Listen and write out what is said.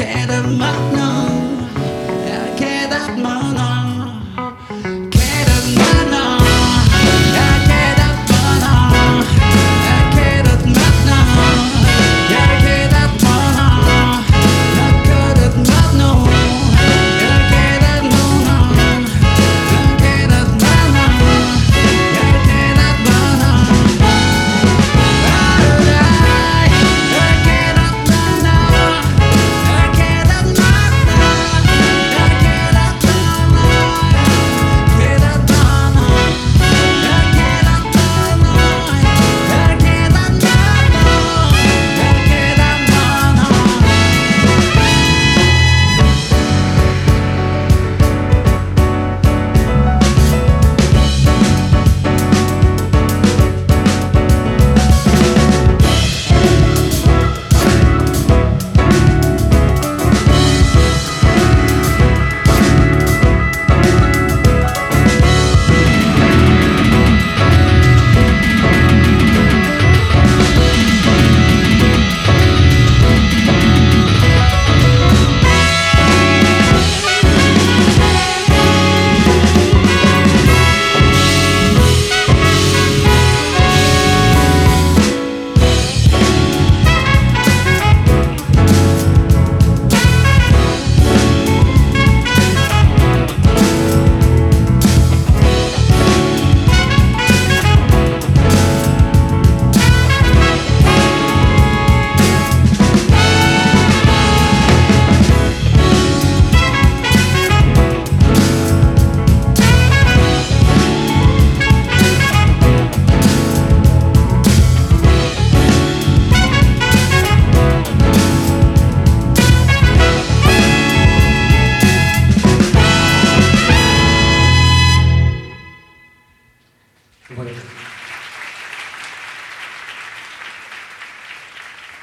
i mano, queda mano.